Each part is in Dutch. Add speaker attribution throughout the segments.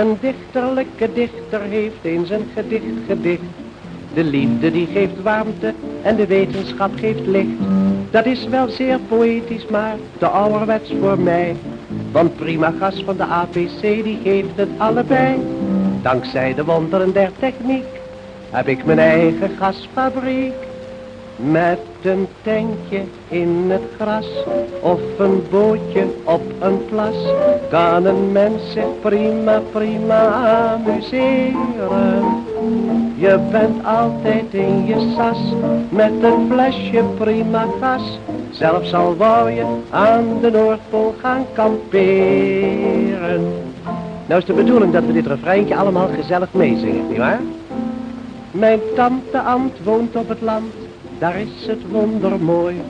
Speaker 1: Een dichterlijke dichter heeft eens een gedicht gedicht. De liefde die geeft warmte en de wetenschap geeft licht. Dat is wel zeer poëtisch, maar te ouderwets voor mij. Want prima gas van de APC die geeft het allebei. Dankzij de wonderen der techniek heb ik mijn eigen gasfabriek. Met een tentje in het gras of een bootje op een plas kan een mens zich prima, prima amuseren. Je bent altijd in je sas met een flesje prima gas. Zelfs al wou je aan de Noordpool gaan kamperen. Nou is de bedoeling dat we dit refreintje allemaal gezellig meezingen, nietwaar? Mijn tante Ant woont op het land, daar is het wondermooi.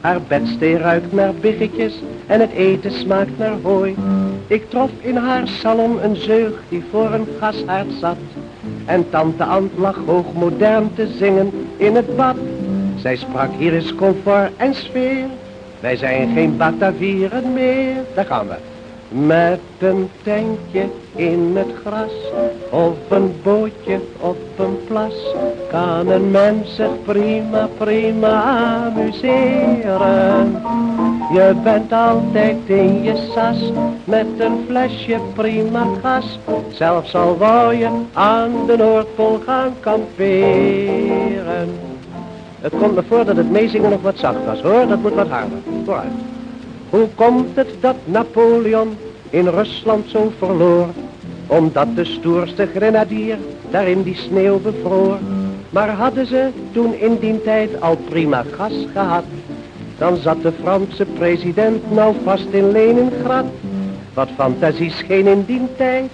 Speaker 1: Haar bedstee ruikt naar biggetjes en het eten smaakt naar hooi. Ik trof in haar salon een zeug die voor een gashaard zat. En tante Ant lag hoogmodern te zingen in het bad. Zij sprak hier is comfort en sfeer. Wij zijn geen Batavieren meer. Daar gaan we. Met een tentje in het gras of een bootje op een plas kan een mens zich prima, prima amuseren. Je bent altijd in je sas met een flesje prima gas, zelfs al wou je aan de Noordpool gaan kamperen. Het komt me voor dat het meezingen nog wat zacht was hoor, dat moet wat harder. Vooruit. Hoe komt het dat Napoleon in Rusland zo verloor? Omdat de stoerste grenadier daar in die sneeuw bevroor. Maar hadden ze toen in die tijd al prima gas gehad, dan zat de Franse president nou vast in Leningrad. Wat fantasie scheen in die tijd,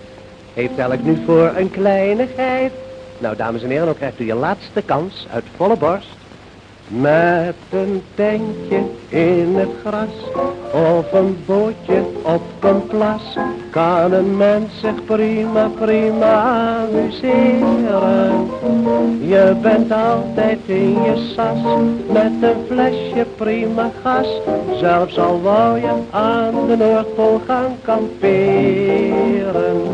Speaker 1: heeft elk nu voor een kleinigheid. Nou dames en heren, dan krijgt u je laatste kans uit volle borst. Met een tentje in het gras of een bootje op een plas kan een mens zich prima, prima amuseren. Je bent altijd in je sas met een flesje prima gas, zelfs al wou je aan de Noordpool gaan kamperen.